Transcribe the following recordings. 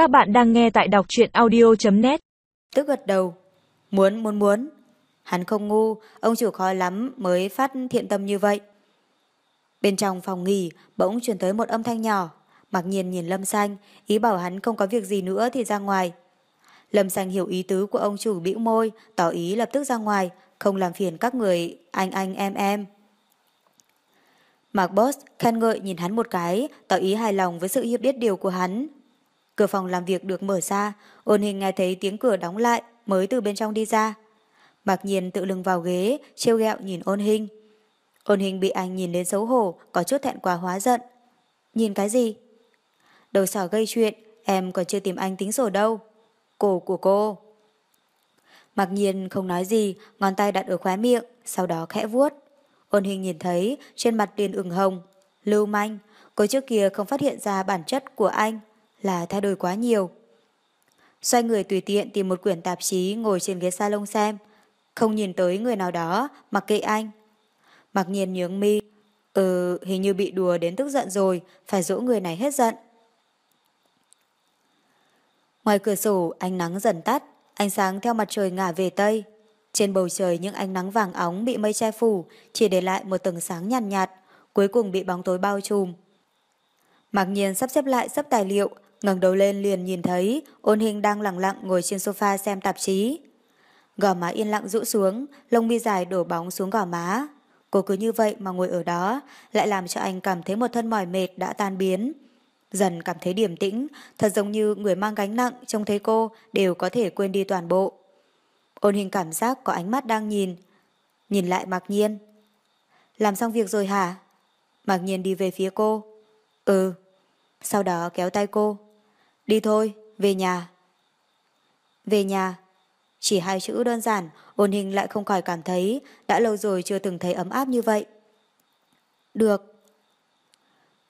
Các bạn đang nghe tại đọc truyện audio.net Tức gật đầu. Muốn, muốn, muốn. Hắn không ngu, ông chủ khó lắm mới phát thiện tâm như vậy. Bên trong phòng nghỉ, bỗng truyền tới một âm thanh nhỏ. Mặc nhiên nhìn Lâm Xanh, ý bảo hắn không có việc gì nữa thì ra ngoài. Lâm Xanh hiểu ý tứ của ông chủ bĩu môi, tỏ ý lập tức ra ngoài, không làm phiền các người anh anh em em. Mark Boss khen ngợi nhìn hắn một cái, tỏ ý hài lòng với sự hiệp biết điều của hắn. Cửa phòng làm việc được mở ra, ôn hình nghe thấy tiếng cửa đóng lại, mới từ bên trong đi ra. Mặc nhiên tự lưng vào ghế, trêu ghẹo nhìn ôn hình. Ôn hình bị anh nhìn đến xấu hổ, có chút thẹn quá hóa giận. Nhìn cái gì? Đầu sỏ gây chuyện, em còn chưa tìm anh tính sổ đâu. Cổ của cô. Mặc nhiên không nói gì, ngón tay đặt ở khóe miệng, sau đó khẽ vuốt. Ôn hình nhìn thấy, trên mặt liền ửng hồng. Lưu manh, cô trước kia không phát hiện ra bản chất của anh, là thay đổi quá nhiều. Xoay người tùy tiện tìm một quyển tạp chí ngồi trên ghế salon xem, không nhìn tới người nào đó, mặc kệ anh. Mặc nhiên nhướng mi, ừ, hình như bị đùa đến tức giận rồi, phải dỗ người này hết giận. Ngoài cửa sổ, ánh nắng dần tắt, ánh sáng theo mặt trời ngả về Tây. Trên bầu trời những ánh nắng vàng óng bị mây che phủ, chỉ để lại một tầng sáng nhàn nhạt, nhạt, cuối cùng bị bóng tối bao trùm. Mặc nhiên sắp xếp lại sắp tài liệu, ngẩng đầu lên liền nhìn thấy ôn hình đang lặng lặng ngồi trên sofa xem tạp chí. Gò má yên lặng rũ xuống, lông mi dài đổ bóng xuống gò má. Cô cứ như vậy mà ngồi ở đó, lại làm cho anh cảm thấy một thân mỏi mệt đã tan biến. Dần cảm thấy điềm tĩnh, thật giống như người mang gánh nặng trông thấy cô đều có thể quên đi toàn bộ. Ôn hình cảm giác có ánh mắt đang nhìn. Nhìn lại mặc nhiên. Làm xong việc rồi hả? Mặc nhiên đi về phía cô. Ừ. Sau đó kéo tay cô. Đi thôi, về nhà. Về nhà. Chỉ hai chữ đơn giản, ôn hình lại không khỏi cảm thấy đã lâu rồi chưa từng thấy ấm áp như vậy. Được.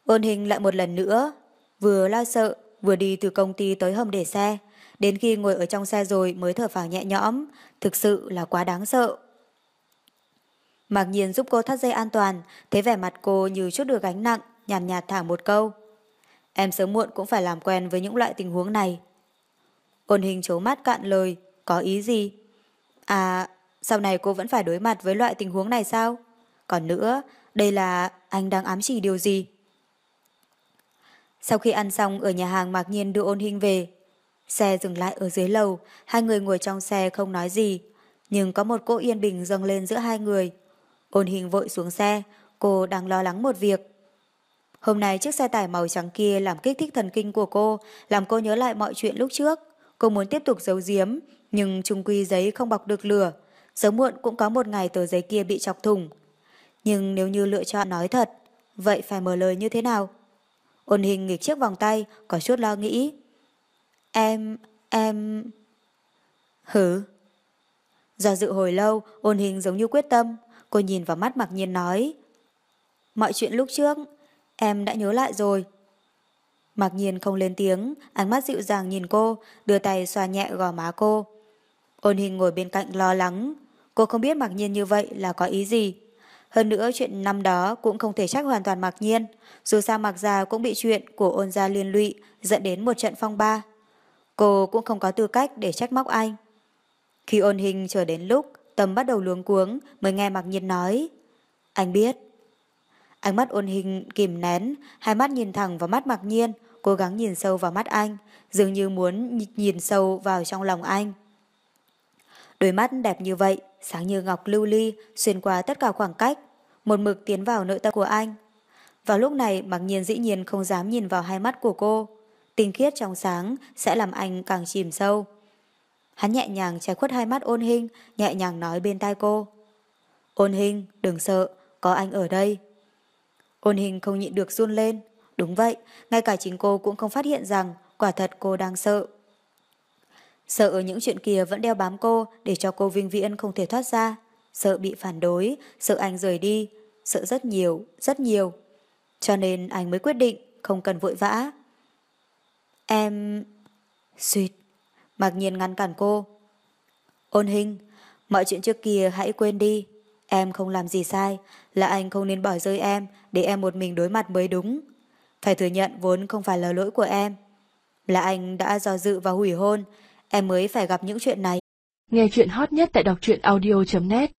Ôn hình lại một lần nữa, vừa lo sợ, vừa đi từ công ty tới hầm để xe. Đến khi ngồi ở trong xe rồi mới thở phào nhẹ nhõm, thực sự là quá đáng sợ. Mặc nhiên giúp cô thắt dây an toàn, thấy vẻ mặt cô như chút được gánh nặng, nhàn nhạt, nhạt thả một câu. Em sớm muộn cũng phải làm quen với những loại tình huống này. Ôn hình chố mắt cạn lời, có ý gì? À, sau này cô vẫn phải đối mặt với loại tình huống này sao? Còn nữa, đây là anh đang ám chỉ điều gì? Sau khi ăn xong ở nhà hàng mặc nhiên đưa ôn hình về, xe dừng lại ở dưới lầu, hai người ngồi trong xe không nói gì, nhưng có một cỗ yên bình dâng lên giữa hai người. Ôn hình vội xuống xe, cô đang lo lắng một việc. Hôm nay chiếc xe tải màu trắng kia làm kích thích thần kinh của cô, làm cô nhớ lại mọi chuyện lúc trước. Cô muốn tiếp tục giấu giếm, nhưng trung quy giấy không bọc được lửa. Sớm muộn cũng có một ngày tờ giấy kia bị chọc thủng. Nhưng nếu như lựa chọn nói thật, vậy phải mở lời như thế nào? Ôn hình nghịch chiếc vòng tay, có chút lo nghĩ. Em, em... Hử? Do dự hồi lâu, ôn hình giống như quyết tâm. Cô nhìn vào mắt mặc nhiên nói. Mọi chuyện lúc trước, em đã nhớ lại rồi. Mặc nhiên không lên tiếng, ánh mắt dịu dàng nhìn cô, đưa tay xoa nhẹ gò má cô. Ôn hình ngồi bên cạnh lo lắng. Cô không biết mặc nhiên như vậy là có ý gì. Hơn nữa chuyện năm đó cũng không thể trách hoàn toàn mặc nhiên. Dù sao mặc gia cũng bị chuyện của ôn gia liên lụy dẫn đến một trận phong ba. Cô cũng không có tư cách để trách móc anh. Khi ôn hình chờ đến lúc tâm bắt đầu luống cuống mới nghe mặc nhiên nói. Anh biết. Ánh mắt ôn hình kìm nén, hai mắt nhìn thẳng vào mắt mặc nhiên, cố gắng nhìn sâu vào mắt anh, dường như muốn nhìn sâu vào trong lòng anh. Đôi mắt đẹp như vậy, sáng như ngọc lưu ly, xuyên qua tất cả khoảng cách, một mực tiến vào nội tâm của anh. Vào lúc này mặc nhiên dĩ nhiên không dám nhìn vào hai mắt của cô. Tinh khiết trong sáng sẽ làm anh càng chìm sâu. Hắn nhẹ nhàng che khuất hai mắt ôn hình, nhẹ nhàng nói bên tai cô. Ôn hình, đừng sợ, có anh ở đây. Ôn hình không nhịn được run lên. Đúng vậy, ngay cả chính cô cũng không phát hiện rằng quả thật cô đang sợ. Sợ những chuyện kia vẫn đeo bám cô để cho cô vinh viễn không thể thoát ra. Sợ bị phản đối, sợ anh rời đi, sợ rất nhiều, rất nhiều. Cho nên anh mới quyết định không cần vội vã. Em... Xuyệt. Mặc nhiên ngăn cản cô. Ôn hình, mọi chuyện trước kia hãy quên đi. Em không làm gì sai, là anh không nên bỏ rơi em để em một mình đối mặt mới đúng. Phải thừa nhận vốn không phải là lỗi của em. Là anh đã do dự và hủy hôn, em mới phải gặp những chuyện này. Nghe chuyện hot nhất tại đọc truyện audio.net